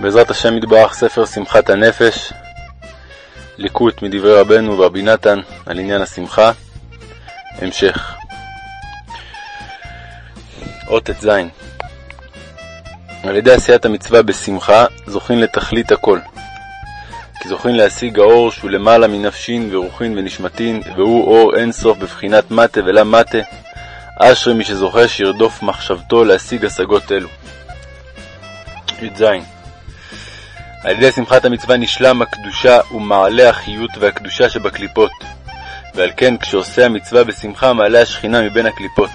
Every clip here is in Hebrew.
בעזרת השם יתברך ספר שמחת הנפש, ליקוט מדברי רבנו ורבי נתן על עניין השמחה, המשך. אות ט"ז על ידי עשיית המצווה בשמחה זוכים לתכלית הכל. כי זוכים להשיג האור שהוא למעלה מנפשין ורוחין ונשמתין, והוא אור אין סוף בבחינת מטה ולה מטה, אשרי מי שזוכה שירדוף מחשבתו להשיג השגות אלו. י"ז על ידי שמחת המצווה נשלם הקדושה ומעלה החיות והקדושה שבקליפות, ועל כן כשעושה המצווה בשמחה מעלה השכינה מבין הקליפות.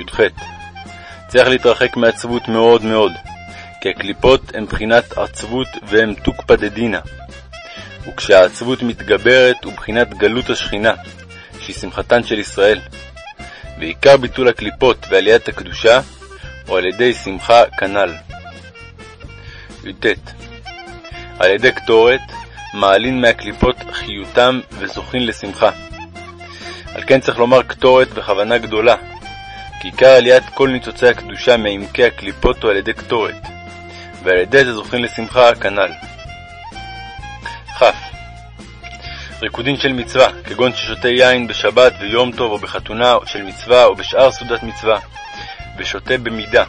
י"ח צריך להתרחק מעצבות מאוד מאוד, כי הקליפות הן בחינת עצבות והן תוקפא דדינא, וכשהעצבות מתגברת הוא בחינת גלות השכינה, שהיא שמחתן של ישראל. ועיקר ביטול הקליפות ועליית הקדושה הוא על ידי שמחה כנ"ל. י"ט על ידי קטורת מעלין מהקליפות חיותם וזוכין לשמחה. על כן צריך לומר קטורת בכוונה גדולה, כי עיקר עליית כל ניצוצי הקדושה מעמקי הקליפות הוא על ידי קטורת, ועל ידי זה זוכין לשמחה כנ"ל. כ. ריקודין של מצווה, כגון ששותה יין בשבת ויום טוב או בחתונה של מצווה או בשאר סעודת מצווה, ושותה במידה,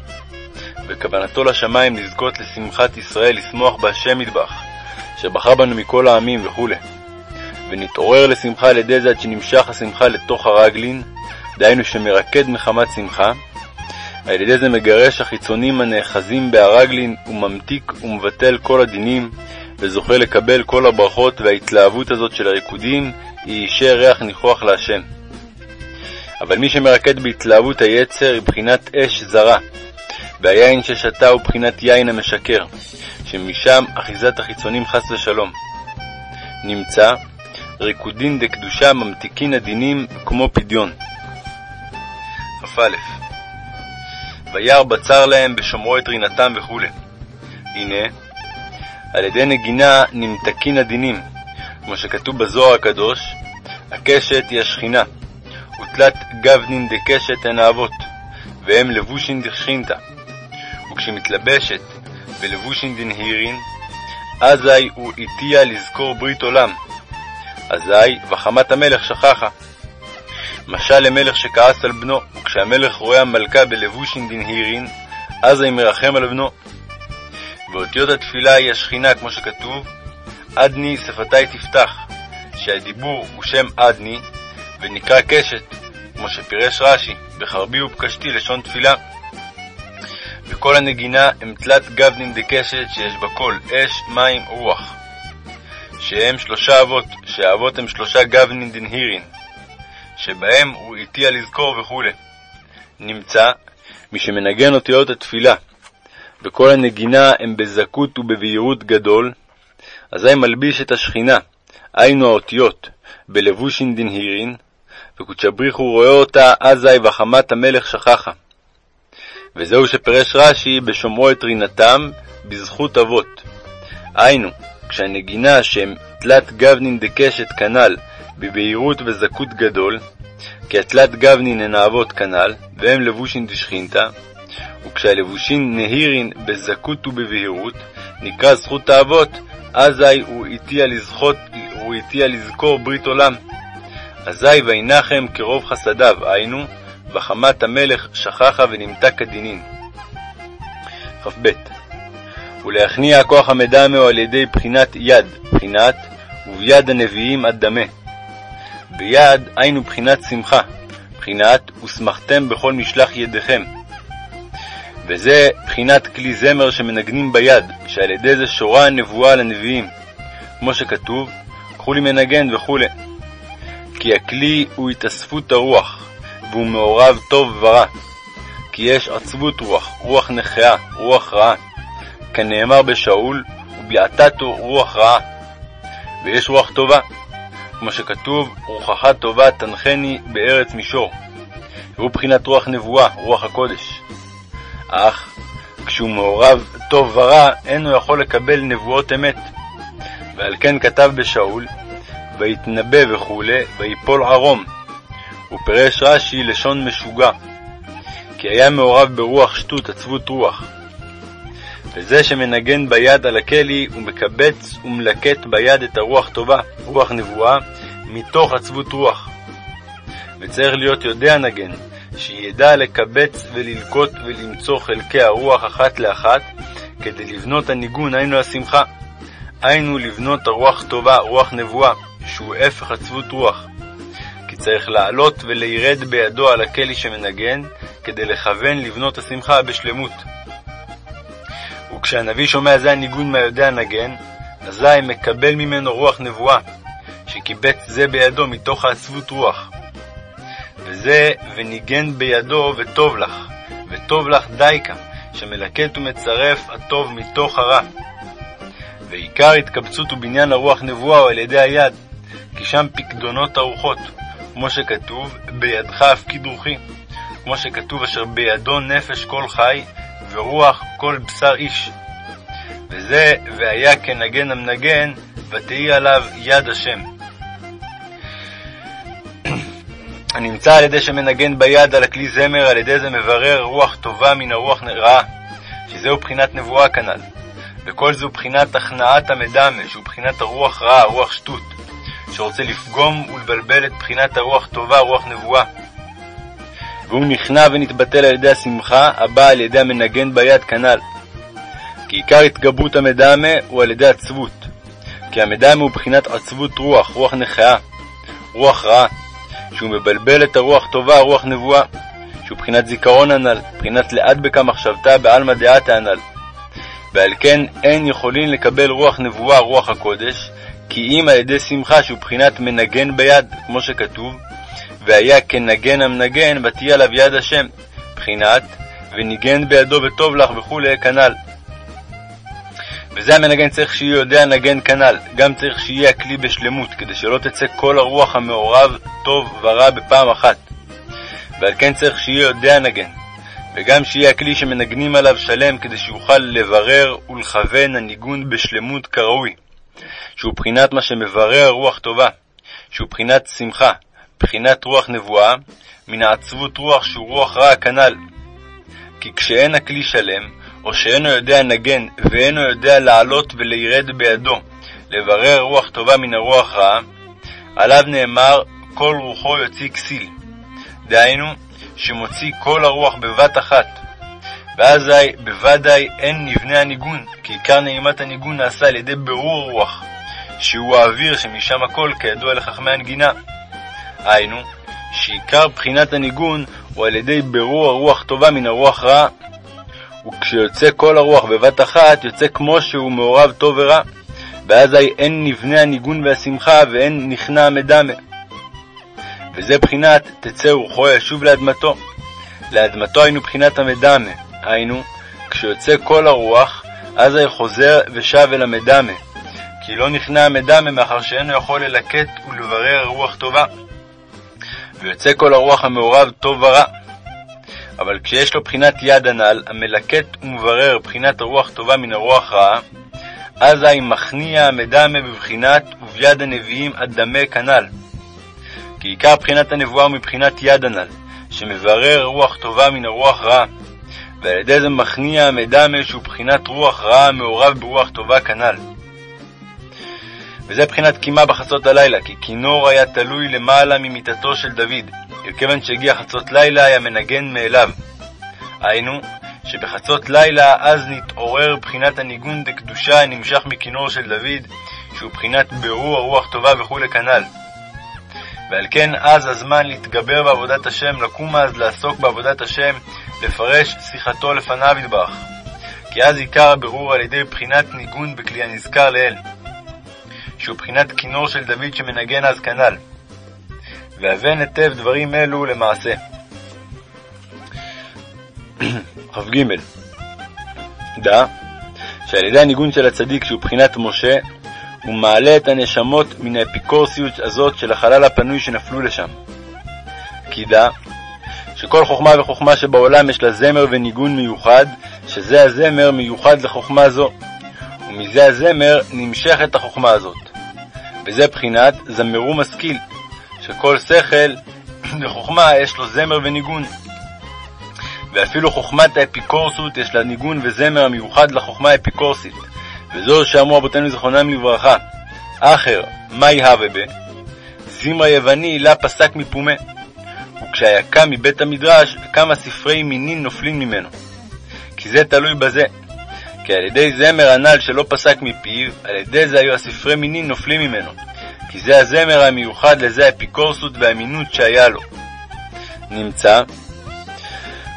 וכוונתו לשמיים לזכות לשמחת ישראל, לשמוח בהשם מטבח, שבחר בנו מכל העמים וכו'. ונתעורר לשמחה על ידי זה עד שנמשך השמחה לתוך הרגלין, דהיינו שמרקד מחמת שמחה, על ידי זה מגרש החיצונים הנאחזים בהרגלין, וממתיק ומבטל כל הדינים, וזוכה לקבל כל הברכות וההתלהבות הזאת של הריקודים, היא אישי ריח ניחוח להשם. אבל מי שמרקד בהתלהבות היצר היא בחינת אש זרה, והיין ששתה הוא בחינת יין המשקר, שמשם אחיזת החיצונים חס ושלום. נמצא ריקודין דקדושה ממתיקין הדינים כמו פדיון. כ"א וירא בצר להם בשומרו את רינתם וכו'. הנה, על ידי נגינה נמתקין הדינים, כמו שכתוב בזוהר הקדוש, הקשת היא השכינה, ותלת גבנין דקשת הן האבות, והם לבושין דשכינתא. וכשמתלבשת בלבושין דנהירין, אזי הוא איתיה לזכור ברית עולם. אזי וחמת המלך שכחה. משל למלך שכעס על בנו, וכשהמלך רואה המלכה בלבושין דנהירין, אזי מרחם על בנו. ואותיות התפילה היא השכינה, כמו שכתוב, אדני שפתי תפתח, שהדיבור הוא שם אדני, ונקרא קשת, כמו שפירש רש"י, בחרבי ובקשתי לשון תפילה. וכל הנגינה הם תלת גבנין דקשת שיש בה קול, אש, מים, רוח. שהם שלושה אבות, שהאבות הם שלושה גבנין דנהירין, שבהם הוא איטי לזכור וכו'. נמצא מי שמנגן אותיות התפילה, וכל הנגינה הם בזכות ובבהירות גדול, אזי מלביש את השכינה, היינו האותיות, בלבושין דנהירין, וקודשבריחו רואה אותה אזי וחמת המלך שכחה. וזהו שפירש רש"י בשומרו את רינתם בזכות אבות. היינו, כשהנגינה שהם תלת גבנין דקשת כנ"ל בבהירות וזכות גדול, כי התלת גבנין הן האבות כנ"ל, והם לבושין דשכינתא, וכשהלבושין נהירין בזכות ובבהירות, נקרא זכות האבות, אזי הוא איטיה לזכות, הוא לזכור ברית עולם. אזי וינחם כרוב חסדיו, היינו, וחמת המלך שכחה ונמתק הדינין. כ"ב ולהכניע כוח המדמה על ידי בחינת יד, בחינת וביד הנביאים עד דמה. ביד היינו בחינת שמחה, בחינת ושמחתם בכל משלח ידיכם. וזה בחינת כלי זמר שמנגנים ביד, שעל ידי זה שורה הנבואה לנביאים, כמו שכתוב, קחו לי מנגן וכו'. כי הכלי הוא התאספות הרוח, והוא מעורב טוב ורע. כי יש עצבות רוח, רוח נכאה, רוח רעה. כנאמר בשאול, וביעתתו רוח רעה. ויש רוח טובה, כמו שכתוב, רוחך טובה תנחני בארץ מישור. והוא בחינת רוח נבואה, רוח הקודש. אך כשהוא מעורב טוב ורע, אין הוא יכול לקבל נבואות אמת. ועל כן כתב בשאול, ויתנבא וכו', ויפול ערום. ופירש רש"י לשון משוגע, כי היה מעורב ברוח שטות, עצבות רוח. וזה שמנגן ביד על הכלי, הוא מקבץ ומלקט ביד את הרוח טובה, רוח נבואה, מתוך עצבות רוח. וצריך להיות יודע נגן, שידע לקבץ וללקוט ולמצוא חלקי הרוח אחת לאחת, כדי לבנות הניגון, היינו השמחה. היינו לבנות הרוח טובה, רוח נבואה, שהוא הפך עצבות רוח. צריך לעלות ולירד בידו על הכלי שמנגן, כדי לכוון לבנות השמחה בשלמות. וכשהנביא שומע זה הניגון מהיודע נגן, אזי מקבל ממנו רוח נבואה, שקיבץ זה בידו מתוך העצבות רוח. וזה וניגן בידו וטוב לך, וטוב לך דייקה, שמלקט ומצרף הטוב מתוך הרע. ועיקר התקבצות ובניין הרוח נבואה הוא על ידי היד, כי שם פקדונות הרוחות, כמו שכתוב, בידך הפקיד רוחי, כמו שכתוב אשר בידו נפש כל חי, ורוח כל בשר איש. וזה, והיה כנגן המנגן, ותהי עליו יד השם. הנמצא על ידי שמנגן ביד על הכלי זמר, על ידי זה מברר רוח טובה מן הרוח רעה, שזהו בחינת נבואה כנ"ל. וכל זו בחינת הכנעת המדמה, שהוא בחינת הרוח רעה, רוח שטות, שרוצה לפגום ולבלבל את בחינת הרוח טובה, רוח נבואה. והוא נכנע ונתבטל על ידי השמחה, הבאה על ידי המנגן ביד כנ"ל. כי עיקר התגברות המדמה הוא על ידי עצבות. כי המדמה הוא בחינת עצבות רוח, רוח נכאה, רוח רעה. שהוא מבלבל את הרוח טובה, רוח נבואה, שהוא בחינת זיכרון הנ"ל, בחינת לאדבקה מחשבתה בעלמא דעתה הנ"ל. ועל כן אין יכולים לקבל רוח נבואה, רוח הקודש, כי אם על ידי שמחה שהוא בחינת מנגן ביד, כמו שכתוב, והיה כנגן המנגן, ותהיה עליו יד השם, בחינת וניגן בידו וטוב לך וכולי כנ"ל. וזה המנגן צריך שיהיה יודע נגן כנ"ל, גם צריך שיהיה הכלי בשלמות, כדי שלא תצא כל הרוח המעורב טוב ורע בפעם אחת. ועל כן צריך שיהיה יודע נגן, וגם שיהיה הכלי שמנגנים עליו שלם, כדי שיוכל לברר ולכוון הניגון בשלמות כראוי, שהוא בחינת מה שמברר רוח טובה, שהוא בחינת שמחה, בחינת רוח נבואה, מן העצבות רוח שהוא רוח רע כנ"ל. כי כשאין הכלי שלם, או שאינו יודע נגן, ואינו יודע לעלות ולירד בידו, לברר רוח טובה מן הרוח רעה, עליו נאמר, כל רוחו יוציא כסיל. דהיינו, שמוציא כל הרוח בבת אחת. ואזי בוודאי אין נבנה הניגון, כי עיקר נעימת הניגון נעשה על ידי ברור הרוח, שהוא האוויר שמשם הכל, כידוע לחכמי הנגינה. היינו, שעיקר בחינת הניגון הוא על ידי ברור הרוח טובה מן הרוח רעה, וכשיוצא כל הרוח בבת אחת, יוצא כמו שהוא מעורב טוב ורע, ואזי אין נבנה הניגון והשמחה ואין נכנע המדמה. וזה בחינת תצא רוחו ישוב לאדמתו. לאדמתו היינו בחינת המדמה, היינו, כשיוצא כל הרוח, אזי חוזר ושב אל המדמה, כי לא נכנע המדמה מאחר שאינו יכול ללקט ולברר רוח טובה. ויוצא כל הרוח המעורב טוב ורע. אבל כשיש לו בחינת יד הנ"ל, המלקט ומברר בחינת הרוח טובה מן הרוח רעה, אזי מכניע המדמה בבחינת וביד הנביאים אדמה כנ"ל. כי עיקר בחינת הנבואה הוא מבחינת יד הנ"ל, שמברר רוח טובה מן הרוח רעה, ועל ידי זה מכניע המדמה שהוא בחינת רוח רעה מעורב ברוח טובה כנ"ל. וזה בחינת קימה בחצות הלילה, כי כינור היה תלוי למעלה ממיטתו של דוד, וכיוון שהגיע חצות לילה היה מנגן מאליו. היינו, שבחצות לילה אז נתעורר בחינת הניגון דקדושה הנמשך מכינור של דוד, שהוא בחינת בירור הרוח טובה וכולי כנ"ל. ועל כן אז הזמן להתגבר בעבודת השם, לקום אז לעסוק בעבודת השם, לפרש שיחתו לפניו יתברך. כי אז עיקר הבירור על ידי בחינת ניגון בכלי הנזכר לעיל, שהוא בחינת כינור של דוד שמנגן אז כנ"ל. והבן היטב דברים אלו למעשה. כ"ג דע שעל ידי הניגון של הצדיק שהוא בחינת משה, הוא מעלה את הנשמות מן האפיקורסיות הזאת של החלל הפנוי שנפלו לשם. כי דע שכל חוכמה וחוכמה שבעולם יש לה זמר וניגון מיוחד, שזה הזמר מיוחד לחוכמה זו, ומזה הזמר נמשכת החוכמה הזאת. וזה בחינת זמרו משכיל, שכל שכל וחוכמה יש לו זמר וניגון. ואפילו חוכמת האפיקורסות יש לה ניגון וזמר המיוחד לחוכמה האפיקורסית, וזו שאמרו אבותינו זיכרונם לברכה, אחר, מהי הווה בה? זמרה יווני לה פסק מפומה. וכשהיה קם מבית המדרש, כמה ספרי מינין נופלים ממנו. כי זה תלוי בזה. כי על ידי זמר הנ"ל שלא פסק מפיו, על ידי זה היו הספרי מינין נופלים ממנו. כי זה הזמר המיוחד לזה האפיקורסות והאמינות שהיה לו. נמצא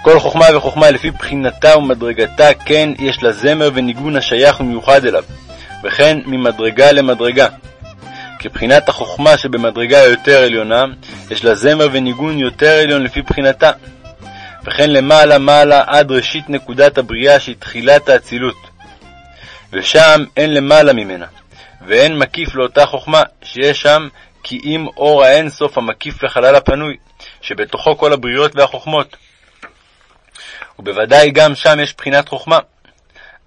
כל חוכמה וחוכמה לפי בחינתה ומדרגתה, כן יש לה זמר וניגון השייך ומיוחד אליו, וכן ממדרגה למדרגה. כבחינת החוכמה שבמדרגה היותר עליונה, יש לה זמר וניגון יותר עליון לפי בחינתה. וכן למעלה מעלה עד ראשית נקודת הבריאה שהיא תחילת האצילות. ושם אין למעלה ממנה, ואין מקיף לאותה חוכמה, שיש שם כי אם אור האין סוף המקיף לחלל הפנוי, שבתוכו כל הבריות והחוכמות. ובוודאי גם שם יש בחינת חוכמה.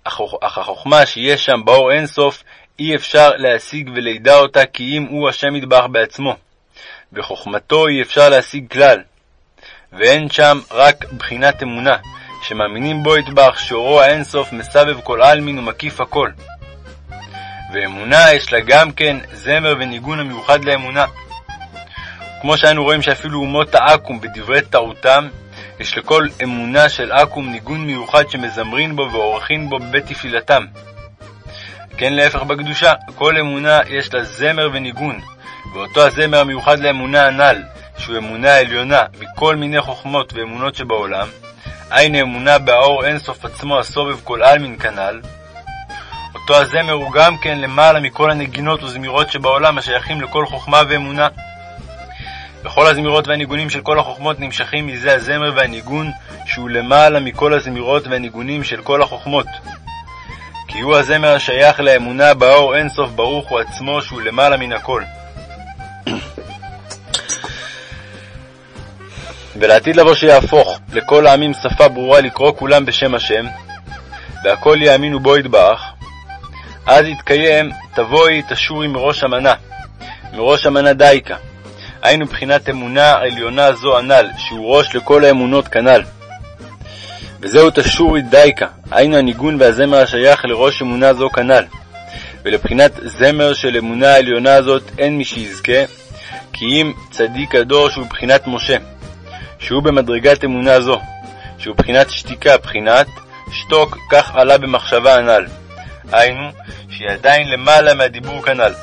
אך החוכמה שיש שם באור אין סוף, אי אפשר להשיג ולידע אותה כי אם הוא השם ידבח בעצמו. בחוכמתו אי אפשר להשיג כלל. ואין שם רק בחינת אמונה, שמאמינים בו יטבח שאורו האין סוף מסבב כל עלמין ומקיף הכל. ואמונה יש לה גם כן זמר וניגון המיוחד לאמונה. כמו שאנו רואים שאפילו אומות העכו"ם בדברי טעותם, יש לכל אמונה של עכו"ם ניגון מיוחד שמזמרין בו ועורכין בו בבית תפילתם. כן להפך בקדושה, כל אמונה יש לה זמר וניגון, ואותו הזמר המיוחד לאמונה הנ"ל, שהוא אמונה עליונה מכל מיני חוכמות ואמונות שבעולם, היינו אמונה באור אין סוף עצמו הסובב כל עלמין כנ"ל, אותו הזמר הוא גם כן למעלה מכל הנגינות וזמירות שבעולם השייכים לכל חוכמה ואמונה. וכל הזמירות והניגונים של כל החוכמות נמשכים מזה הזמר והניגון שהוא למעלה מכל הזמירות והניגונים של כל החוכמות. כי הוא הזמר השייך לאמונה באור אין סוף ברוך הוא עצמו שהוא למעלה מן הכל. ולעתיד לבוא שיהפוך לכל העמים שפה ברורה לקרוא כולם בשם השם, והכל יאמינו בו יתברך, אז יתקיים תבואי תשורי מראש המנה, מראש המנה דייקה, היינו בחינת אמונה עליונה זו הנ"ל, שהוא ראש לכל האמונות כנ"ל. וזהו תשורי דייקה, היינו הניגון והזמר השייך לראש אמונה זו כנ"ל. ולבחינת זמר של אמונה העליונה הזאת אין מי שיזכה, כי אם צדיק הדור שהוא בחינת משה, שהוא במדרגת אמונה זו, שהוא בחינת שתיקה, בחינת שתוק, כך עלה במחשבה הנ"ל. היינו, שהיא עדיין למעלה מהדיבור כנ"ל.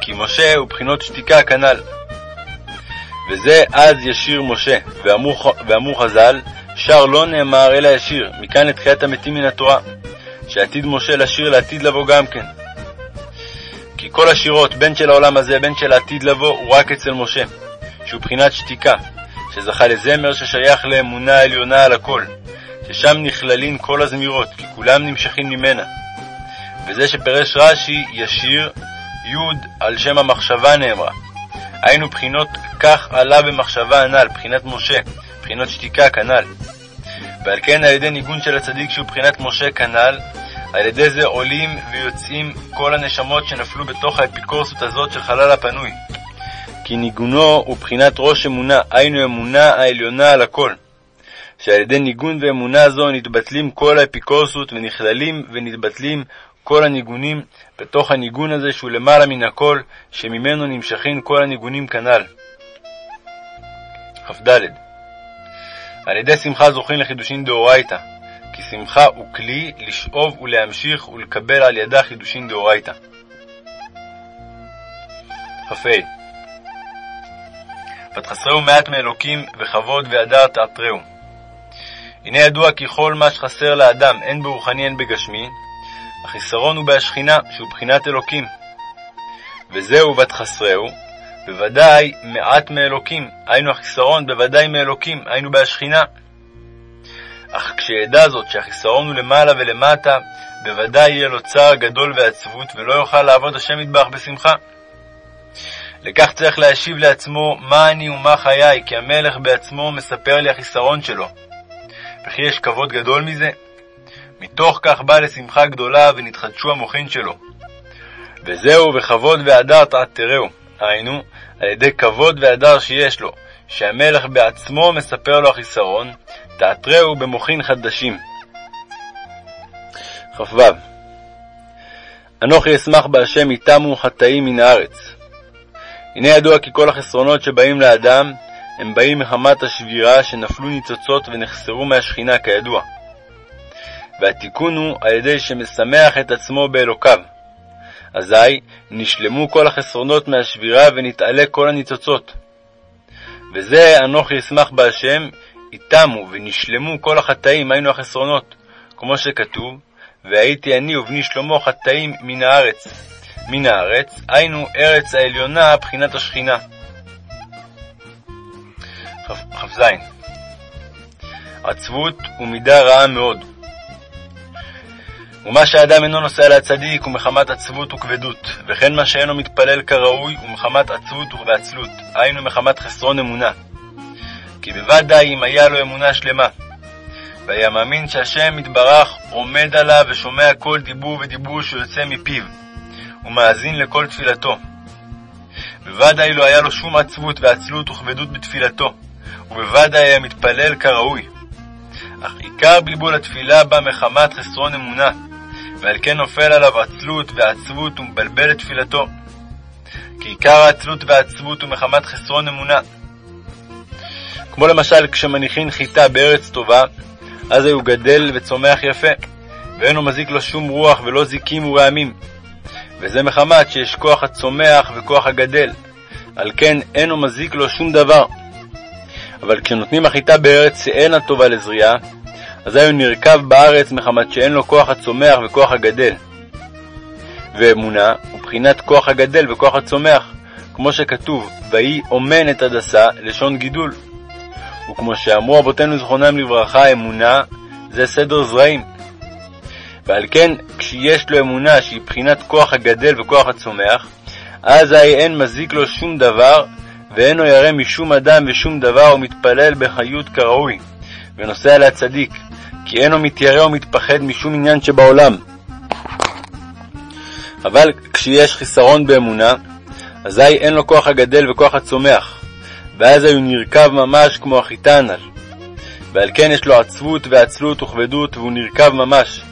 כי משה הוא בחינות שתיקה כנ"ל. וזה אז ישיר משה, ואמרו, חז"ל, שר לא נאמר אלא ישיר, מכאן לתחיית המתים מן התורה, שעתיד משה לשיר לעתיד לבוא גם כן. כי כל השירות, בין של העולם הזה, בין של העתיד לבוא, הוא רק אצל משה, שהוא בחינת שתיקה, שזכה לזמר ששייך לאמונה עליונה על הכל, ששם נכללים כל הזמירות, כי כולם נמשכים ממנה. וזה שפרש רש"י, ישיר, י' על שם המחשבה נאמרה. היינו בחינות כך עלה במחשבה הנ"ל, בחינת משה, בחינות שתיקה כנ"ל. ועל כן על ידי ניגון של הצדיק שהוא בחינת משה כנ"ל, על ידי זה עולים ויוצאים כל הנשמות שנפלו בתוך האפיקורסות הזאת של חלל הפנוי. כי ניגונו הוא בחינת ראש אמונה, היינו אמונה העליונה על הכל. שעל ידי ניגון ואמונה זו נתבטלים כל האפיקורסות ונכללים ונתבטלים כל הניגונים בתוך הניגון הזה שהוא למעלה מן הכל, שממנו נמשכים כל הניגונים כנ"ל. כ"ד על ידי שמחה זוכים לחידושין דאורייתא, כי שמחה הוא כלי לשאוב ולהמשיך ולקבל על ידה חידושין דאורייתא. כ"ה ותחסרהו מעט מאלוקים וכבוד והדר תעטרהו. הנה ידוע כי כל מה שחסר לאדם, הן ברוחני הן בגשמי, החיסרון הוא בהשכינה, שהוא בחינת אלוקים. וזהו ותחסרהו, בוודאי מעט מאלוקים, היינו החיסרון בוודאי מאלוקים, היינו בהשכינה. אך כשידע זאת שהחיסרון הוא למעלה ולמטה, בוודאי יהיה לו צער גדול ועצבות, ולא יוכל לעבוד השם מטבח בשמחה. לכך צריך להשיב לעצמו מה אני ומה חיי, כי המלך בעצמו מספר לי החיסרון שלו. וכי יש כבוד גדול מזה? מתוך כך בא לשמחה גדולה ונתחדשו המוחין שלו. וזהו בכבוד והדר תעטרהו, היינו, על ידי כבוד והדר שיש לו, שהמלך בעצמו מספר לו החיסרון, תעטרהו במוחין חדשים. כ"ו אנוכי אשמח בהשם איתמו חטאים מן הארץ. הנה ידוע כי כל החסרונות שבאים לאדם, הם באים מחמת השבירה שנפלו ניצוצות ונחסרו מהשכינה כידוע. והתיקון הוא על ידי שמשמח את עצמו באלוקיו. אזי נשלמו כל החסרונות מהשבירה ונתעלה כל הניצוצות. וזה אנוכי אשמח בהשם, איתמו ונשלמו כל החטאים, היינו החסרונות, כמו שכתוב, והייתי אני ובני שלמה חטאים מן הארץ. מן הארץ, היינו ארץ העליונה, בחינת השכינה. כ"ז עצבות ומידה רעה מאוד. ומה שהאדם אינו נוסע להצדיק הוא מחמת עצבות וכבדות, וכן מה שאינו מתפלל כראוי הוא מחמת עצבות ועצלות, היינו מחמת חסרון אמונה. כי בוודאי אם היה לו אמונה שלמה, והיה מאמין שהשם יתברך עומד עליו ושומע כל דיבור ודיבור שיוצא מפיו, ומאזין לכל תפילתו. בוודאי לא היה לו שום עצבות ועצלות וכבדות בתפילתו, ובוודאי היה מתפלל כראוי. אך עיקר בלבול התפילה בא מחמת חסרון אמונה, ועל כן נופל עליו עצלות ועצבות ומבלבל את תפילתו. כי עיקר העצלות והעצבות הוא מחמת חסרון אמונה. כמו למשל כשמניחין חיטה בארץ טובה, אז הוא גדל וצומח יפה, ואינו מזיק לו שום רוח ולא זיקים ורעמים. וזה מחמת שיש כוח הצומח וכוח הגדל, על כן אינו מזיק לו שום דבר. אבל כשנותנים החיטה בארץ שאינה טובה לזריעה, אזי הוא נרקב בארץ מחמת שאין לו כוח הצומח וכוח הגדל. ואמונה הוא בחינת כוח הגדל וכוח הצומח, כמו שכתוב, ויהי אומן את הדסה, לשון גידול. וכמו שאמרו אבותינו זכרונם לברכה, אמונה זה סדר זרעים. ועל כן, כשיש לו אמונה שהיא בחינת כוח הגדל וכוח הצומח, אזי אין מזיק לו שום דבר, ואינו ירא משום אדם ושום דבר, ומתפלל בחיות כראוי, ונוסע להצדיק, כי אינו מתיירא ומתפחד משום עניין שבעולם. אבל כשיש חיסרון באמונה, אזי אין לו כוח הגדל וכוח הצומח, ואז הוא נרקב ממש כמו החיטה הנ"ל. ועל כן יש לו עצבות ועצלות וכבדות, והוא נרקב ממש.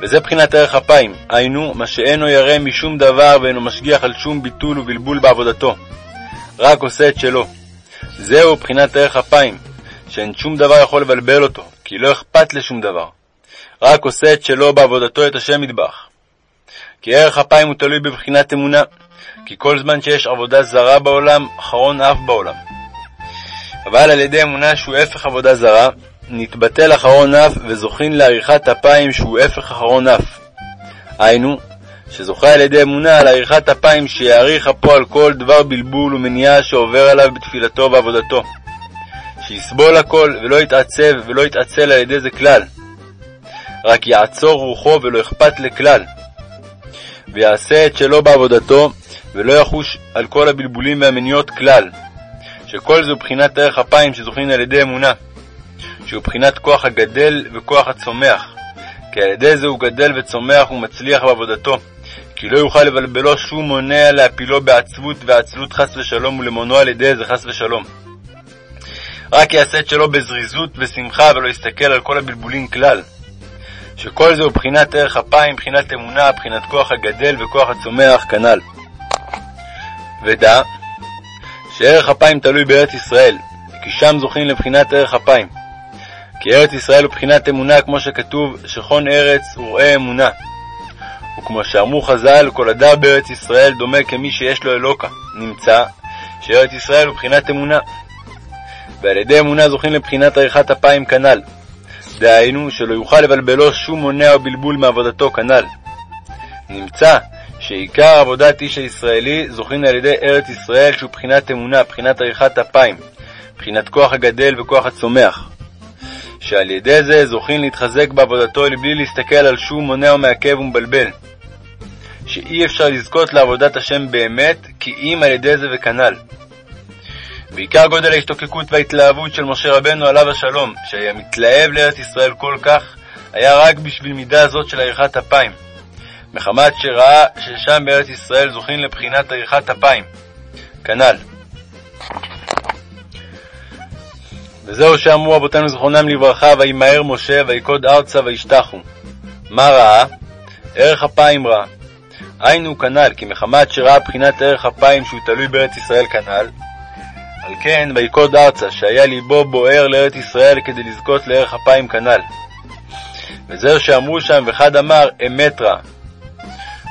וזה בחינת ערך אפיים, היינו, מה שאינו ירא משום דבר ואינו משגיח על שום ביטול ובלבול בעבודתו, רק עושה את שלו. זהו בחינת ערך אפיים, שאין שום דבר יכול לבלבל אותו, כי לא אכפת לשום דבר. רק עושה את שלו בעבודתו את השם מטבח. כי ערך אפיים הוא תלוי בבחינת אמונה, כי כל זמן שיש עבודה זרה בעולם, אחרון אף בעולם. אבל על ידי אמונה שהוא הפך עבודה זרה, נתבטל אחרון אף וזוכין לעריכת אפיים שהוא הפך אחרון אף. היינו, שזוכה על ידי אמונה על עריכת אפיים שיעריך אפו על כל דבר בלבול ומניעה שעובר עליו בתפילתו ועבודתו. שיסבול הכל ולא יתעצב ולא יתעצל על ידי זה כלל. רק יעצור רוחו ולא אכפת לכלל. ויעשה את שלו בעבודתו, ולא יחוש על כל הבלבולים והמניות כלל. שכל הוא בחינת ערך אפיים שזוכין על ידי אמונה. שהוא בחינת כוח הגדל וכוח הצומח. כי על ידי זה הוא גדל וצומח ומצליח בעבודתו. כי לא יוכל לבלבלו שום מונע להפילו בעצבות ועצלות חס ושלום ולמונו על ידי זה חס ושלום. רק יעשה את שלו בזריזות ושמחה ולא יסתכל על כל הבלבולים כלל. שכל זה הוא בחינת ערך אפיים, בחינת אמונה, בחינת כוח הגדל וכוח הצומח כנ"ל. ודע שערך אפיים תלוי בארץ ישראל, כי שם זוכים לבחינת ערך אפיים. כי ארץ ישראל הוא בחינת אמונה, כמו שכתוב, שכון ארץ וראה אמונה. וכמו שאמרו חז"ל, כל הדר בארץ ישראל דומה כמי שיש לו אלוקה. נמצא שארץ ישראל הוא בחינת אמונה. ועל ידי אמונה זוכים לבחינת עריכת אפיים כנ"ל. דהיינו, שלא יוכל לבלבלו שום מונע או בלבול מעבודתו כנ"ל. נמצא שעיקר עבודת איש הישראלי זוכין על ידי ארץ ישראל שהוא בחינת אמונה, בחינת עריכת אפיים, בחינת כוח הגדל וכוח הצומח. שעל ידי זה זוכין להתחזק בעבודתו לבלי להסתכל על שום מונע או מעכב ומבלבל. שאי אפשר לזכות לעבודת השם באמת, כי אם על ידי זה וכנ"ל. ועיקר גודל ההשתוקקות וההתלהבות של משה רבנו עליו השלום, שהיה מתלהב לארץ ישראל כל כך, היה רק בשביל מידה זאת של עריכת אפיים. מחמת שראה ששם בארץ ישראל זוכים לבחינת עריכת אפיים. כנ"ל. וזהו שאמרו אבותינו זכרונם לברכה, וימהר משה, ויקוד ארצה, וישתחו. מה ראה? ערך אפיים ראה. היינו כנ"ל, כי מחמת שראה בחינת ערך אפיים שהוא תלוי בארץ ישראל כנ"ל, על כן ויקוד ארצה, שהיה ליבו בוער לארץ ישראל כדי לזכות לערך אפיים כנ"ל. וזהו שאמרו שם, וחד אמר, אמת רע.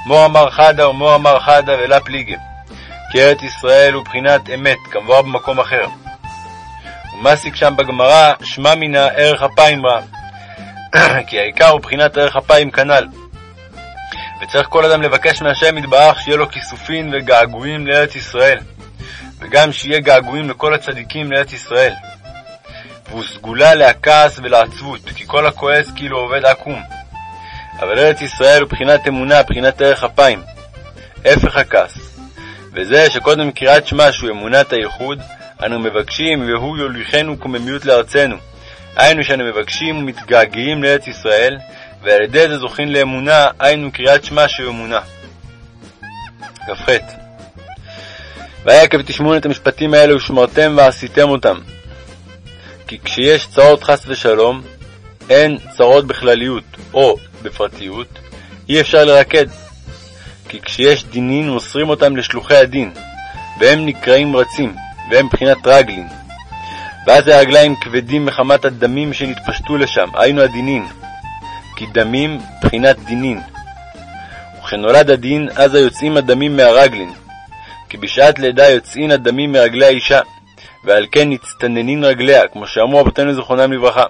מור אמר חדה ומור אמר חדה ולה פליגי. כי ארץ ישראל הוא בחינת אמת, כמבואר במקום אחר. ומסיק שם בגמרא, שמע מינה ערך אפיים רע. כי העיקר הוא בחינת ערך אפיים כנ"ל. וצריך כל אדם לבקש מהשם יתברך שיהיה לו כיסופין וגעגועים לארץ ישראל, וגם שיהיה געגועים לכל הצדיקים לארץ ישראל. והוא סגולה להכעס ולעצבות, כי כל הכועס כאילו עובד עקום. אבל ארץ ישראל הוא בחינת אמונה, בחינת ערך אפיים, הפך הכעס. וזה שקודם קריאת שמע שהוא אמונת הייחוד, אנו מבקשים והוא יוליכנו קוממיות לארצנו. היינו שאנו מבקשים ומתגעגעים לארץ ישראל, ועל ידי זה זוכים לאמונה, היינו קריאת שמע שהוא אמונה. כ"ח כי תשמעון את המשפטים האלה ושמרתם ועשיתם אותם. כי כשיש צרות חס ושלום, אין צרות בכלליות או בפרטיות, אי אפשר לרקד. כי כשיש דינין מוסרים אותם לשלוחי הדין, והם נקראים רצים, והם מבחינת רגלין. ואז הרגליים כבדים מחמת הדמים שנתפשטו לשם, היינו הדינין. כי דמים בחינת דינין. וכשנולד הדין, אז היוצאים הדמים מהרגלין. כי בשעת לידה יוצאין הדמים מרגלי האישה, ועל כן נצטננין רגליה, כמו שאמרו אבותינו זכרונם לברכה.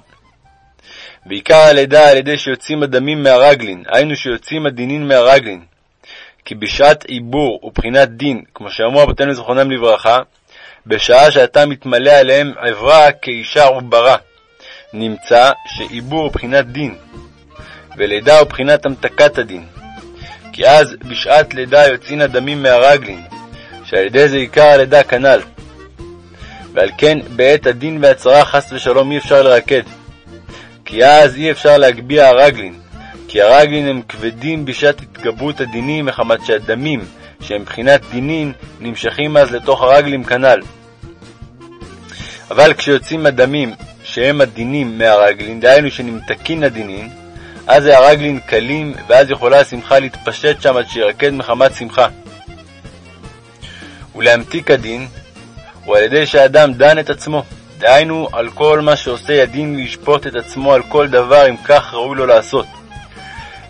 ועיקר הלידה על ידי שיוצאים הדמים מהרגלין, היינו שיוצאים הדינין מהרגלין. כי בשעת עיבור ובחינת דין, כמו שאמרו אבותינו זכרונם לברכה, בשעה שאתה מתמלא עליהם עברה כאישה עוברה, נמצא שעיבור הוא בחינת דין, ולידה הוא בחינת המתקת הדין. כי אז בשעת לידה יוצאין הדמים מהרגלין, שעל ידי זה עיקר הלידה כנ"ל. ועל כן בעת הדין והצרה חס ושלום אי אפשר לרקד. כי אז אי אפשר להגביה הרגלין, כי הרגלין הם כבדים בשעת התגברות הדינים, מחמת שהדמים, שהם מבחינת דינין, נמשכים אז לתוך הרגלים כנ"ל. אבל כשיוצאים הדמים, שהם הדינים מהרגלין, דהיינו שנמתקין הדינין, אז הרגלין קלים, ואז יכולה השמחה להתפשט שם עד שירקד מחמת שמחה. ולהמתיק הדין, הוא על ידי שהאדם דן את עצמו, דהיינו על כל מה שעושה ידין וישפוט את עצמו על כל דבר אם כך ראוי לו לעשות.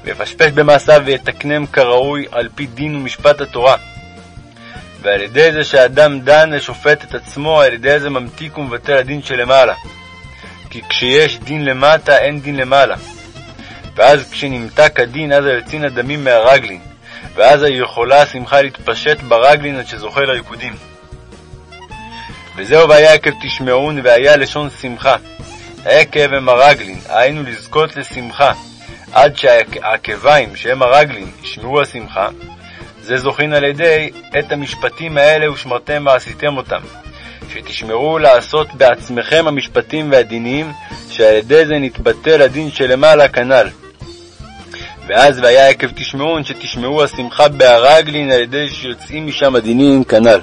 ויפשפש במעשיו ויתקנם כראוי על פי דין ומשפט התורה. ועל ידי זה שהאדם דן ושופט את עצמו, על ידי זה ממתיק ומבטל הדין שלמעלה. כי כשיש דין למטה, אין דין למעלה. ואז כשנמתק הדין, אז היוצאין הדמים מהרגלין, ואז יכולה השמחה להתפשט ברגלין עד שזוכה לריקודים. וזהו והיה עקב תשמעון, והיה לשון שמחה. עקב הם הרגלין, היינו לזכות לשמחה, עד שהעקביים, שהם הרגלין, ישמעו השמחה, זה זוכין על ידי את המשפטים האלה ושמרתם ועשיתם אותם, שתשמרו לעשות בעצמכם המשפטים והדינים, שעל ידי זה נתבטל הדין שלמעלה כנ"ל. ואז והיה עקב תשמעון, שתשמעו השמחה בהרגלין על ידי שיוצאים משם הדינים כנ"ל.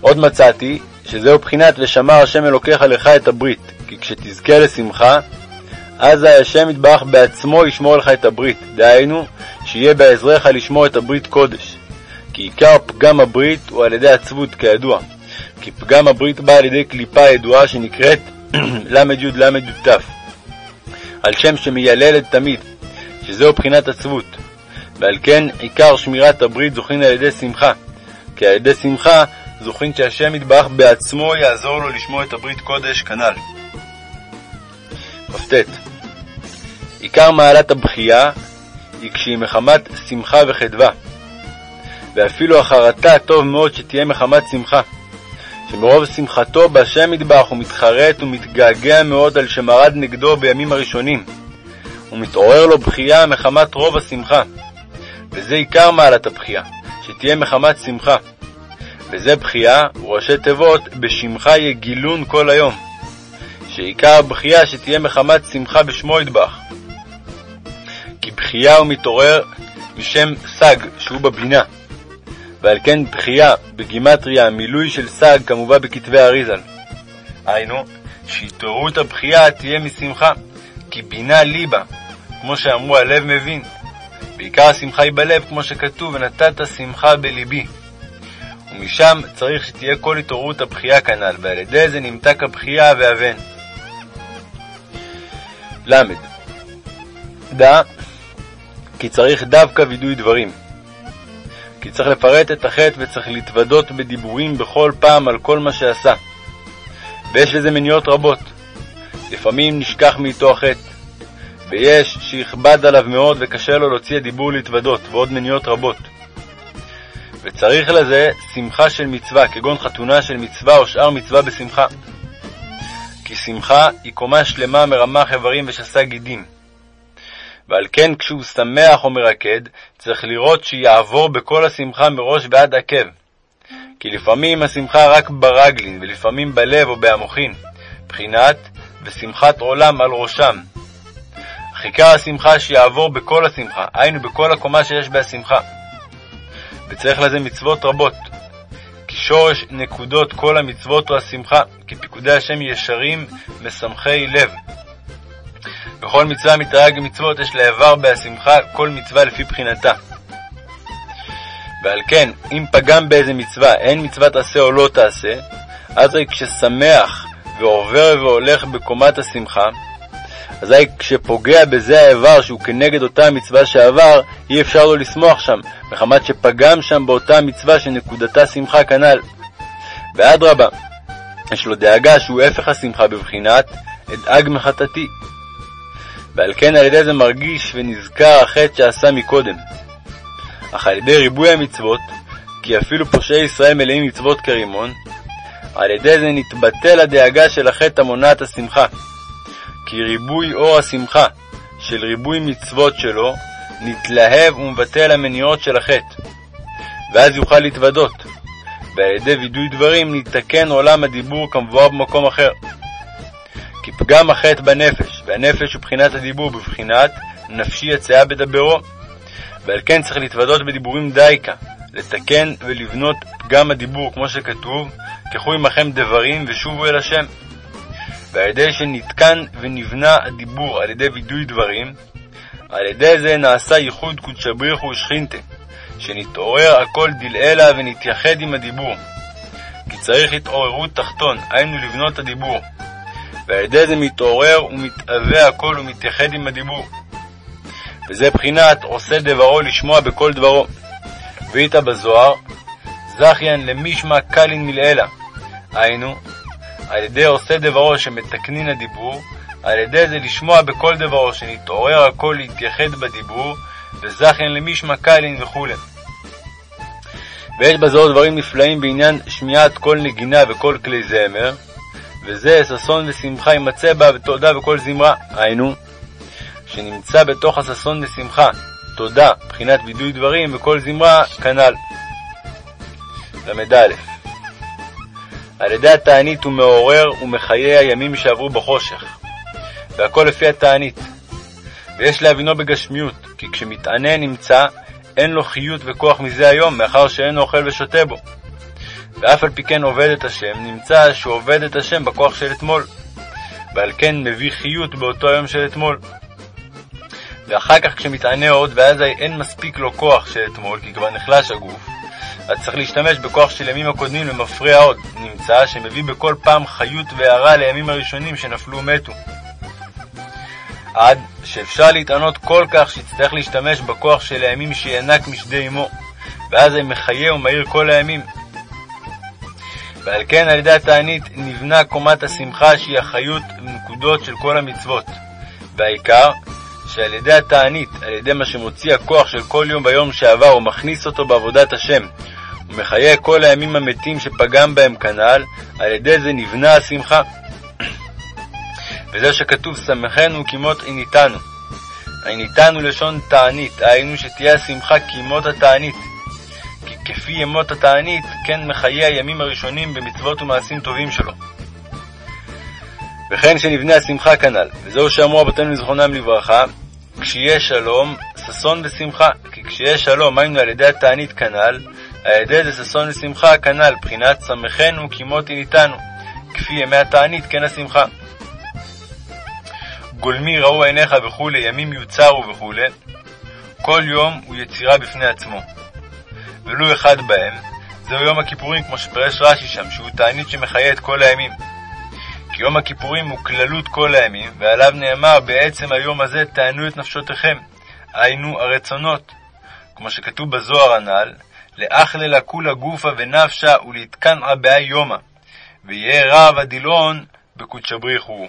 עוד מצאתי, שזהו בחינת ושמר השם אלוקיך לך את הברית, כי כשתזכה לשמחה, אזי השם יתברך בעצמו ישמור לך את הברית, דהיינו, שיהיה בעזרך לשמור את הברית קודש. כי עיקר פגם הברית הוא על ידי עצבות, כידוע. כי פגם הברית בא על ידי קליפה ידועה שנקראת ל"י ל"י"ת, על שם שמייללת תמיד, שזהו בחינת עצבות. ועל כן עיקר שמירת הברית זוכין על ידי שמחה, כי על ידי שמחה זוכין שהשם יתברך בעצמו יעזור לו לשמור את הברית קודש כנ"ל. כ"ט. עיקר מעלת הבכייה היא כשהיא מחמת שמחה וחדווה, ואפילו החרטה טוב מאוד שתהיה מחמת שמחה, שמרוב שמחתו בהשם יתברך הוא מתחרט ומתגעגע מאוד על שמרד נגדו בימים הראשונים, ומתעורר לו בכייה מחמת רוב השמחה, וזה עיקר מעלת הבכייה, שתהיה מחמת שמחה. וזה בכייה, וראשי תיבות, בשמך יגילון כל היום. שעיקר הבכייה שתהיה מחמת שמחה בשמו ידבח. כי בכייה הוא מתעורר משם סג, שהוא בבינה. ועל כן בכייה, בגימטריה, מילוי של סג, כמובן בכתבי אריזל. היינו, שהתעוררות הבכייה תהיה משמחה, כי בינה ליבה, כמו שאמרו הלב מבין. בעיקר השמחה היא בלב, כמו שכתוב, ונתת שמחה בליבי. ומשם צריך שתהיה כל התעוררות הבכייה כנ"ל, ועל ידי זה נמתק הבכייה והבן. ל. דע כי צריך דווקא וידוי דברים. כי צריך לפרט את החטא וצריך להתוודות בדיבורים בכל פעם על כל מה שעשה. ויש לזה מניעות רבות. לפעמים נשכח מאיתו החטא, ויש שיכבד עליו מאוד וקשה לו להוציא הדיבור להתוודות, ועוד מניעות רבות. וצריך לזה שמחה של מצווה, כגון חתונה של מצווה או שאר מצווה בשמחה. כי שמחה היא קומה שלמה מרמח איברים ושסה גידים. ועל כן כשהוא שמח או מרקד, צריך לראות שיעבור בכל השמחה מראש ועד עקב. כי לפעמים השמחה רק ברגלין, ולפעמים בלב או בהמוחין, בחינת ושמחת עולם על ראשם. עיקר השמחה שיעבור בכל השמחה, היינו בכל הקומה שיש בה השמחה. וצריך לזה מצוות רבות. כי שורש נקודות כל המצוות הוא השמחה, כי פיקודי השם ישרים משמחי לב. בכל מצווה מתרי"ג מצוות יש לאיבר בהשמחה כל מצווה לפי בחינתה. ועל כן, אם פגם באיזה מצווה, אין מצוות עשה או לא תעשה, אזי כששמח ועובר והולך בקומת השמחה, אזי כשפוגע בזה האיבר שהוא כנגד אותה מצווה שעבר, אי אפשר לו לשמוח שם, מחמת שפגם שם באותה מצווה שנקודתה שמחה כנ"ל. ואדרבה, יש לו דאגה שהוא הפך השמחה בבחינת אדאג מחטאתי. ועל כן על ידי זה מרגיש ונזכר החטא שעשה מקודם. אך על ידי ריבוי המצוות, כי אפילו פושעי ישראל מלאים מצוות כרימון, על ידי זה נתבטל הדאגה של החטא המונעת השמחה. כי ריבוי אור השמחה של ריבוי מצוות שלו, נתלהב ומבטל המניעות של החטא. ואז יוכל להתוודות, ועל ידי וידוי דברים נתקן עולם הדיבור כמבואר במקום אחר. כי פגם החטא בנפש, והנפש הוא בחינת הדיבור בבחינת נפשי יצאה בדברו. ועל כן צריך להתוודות בדיבורים דייקה, לתקן ולבנות פגם הדיבור, כמו שכתוב, קחו עמכם דברים ושובו אל השם. ועל ידי שנתקן ונבנה הדיבור על ידי וידוי דברים, על ידי זה נעשה ייחוד קודשא בריך ושכינתה, שנתעורר הכל דלעילה ונתייחד עם הדיבור. כי צריך התעוררות תחתון, היינו לבנות הדיבור. ועל ידי זה מתעורר ומתאווה הכל ומתייחד עם הדיבור. וזה בחינת עושה דברו לשמוע בכל דברו. ואיתה בזוהר, זכיין למישמע קלין מלעילה. היינו, על ידי עושה דברו שמתקנין הדיבור, על ידי זה לשמוע בכל דברו, שנתעורר הכל להתייחד בדיבור, וזכיין למישמע קלין וכו'. ויש בזוהר דברים נפלאים בעניין שמיעת כל נגינה וכל כלי זמר, וזה ששון ושמחה יימצא בה ותודה וכל זמרה, היינו, שנמצא בתוך הששון ושמחה, תודה, בחינת וידוי דברים וכל זמרה, כנ"ל. ל"א על ידי התענית הוא מעורר ומחיה הימים שעברו בחושך, והכל לפי התענית. ויש להבינו בגשמיות, כי כשמתענה נמצא, אין לו חיות וכוח מזה היום, מאחר שאינו אוכל ושותה בו. ואף על פי כן עובד את השם, נמצא שהוא עובד את השם בכוח של אתמול, ועל כן מביא חיות באותו היום של אתמול. ואחר כך כשמתענה עוד, ואז אין מספיק לו כוח של אתמול, כי כבר נחלש הגוף, אז צריך להשתמש בכוח של ימים הקודמים למפריע עוד, נמצא שמביא בכל פעם חיות והערה לימים הראשונים שנפלו ומתו. עד שאפשר להתענות כל כך שיצטרך להשתמש בכוח של הימים שינק משדי אמו, ואז הם מחיה ומאיר כל הימים. ועל כן על ידי התענית נבנה קומת השמחה שהיא החיות ונקודות של כל המצוות. והעיקר, שעל ידי התענית, על ידי מה שמוציא הכוח של כל יום ביום שעבר ומכניס אותו בעבודת השם, ומחיה כל הימים המתים שפגם בהם כנ"ל, על ידי זה נבנה השמחה. וזה שכתוב שמחנו כמות עיניתנו. עיניתנו לשון תענית, היינו שתהיה השמחה כימות התענית. כי כפי ימות התענית, כן מחיה הימים הראשונים במצוות ומעשים טובים שלו. וכן שנבנה השמחה כנ"ל, וזהו שאמרו רבותינו לזכרונם לברכה, כשיהיה שלום, ששון ושמחה, כי כשיהיה שלום, היינו על ידי התענית כנ"ל, על ידי זה ששון ושמחה כנ"ל, בחינת שמחנו כמות עיניתנו, כפי ימי התענית כן השמחה. גולמי ראו עיניך וכולי, ימים יוצרו וכולי, כל יום הוא יצירה בפני עצמו. ולו אחד בהם, זהו יום הכיפורים, כמו שפרש רש"י שם, שהוא תענית שמחיה את כל הימים. כי יום הכיפורים הוא כללות כל הימים, ועליו נאמר בעצם היום הזה תענו את נפשותיכם, היינו הרצונות. כמו שכתוב בזוהר הנ"ל, לאכלה כולה גופה ונפשה ולהתקנעה בהאי יומא, ויהיה רב הדילון בקודשא בריחו.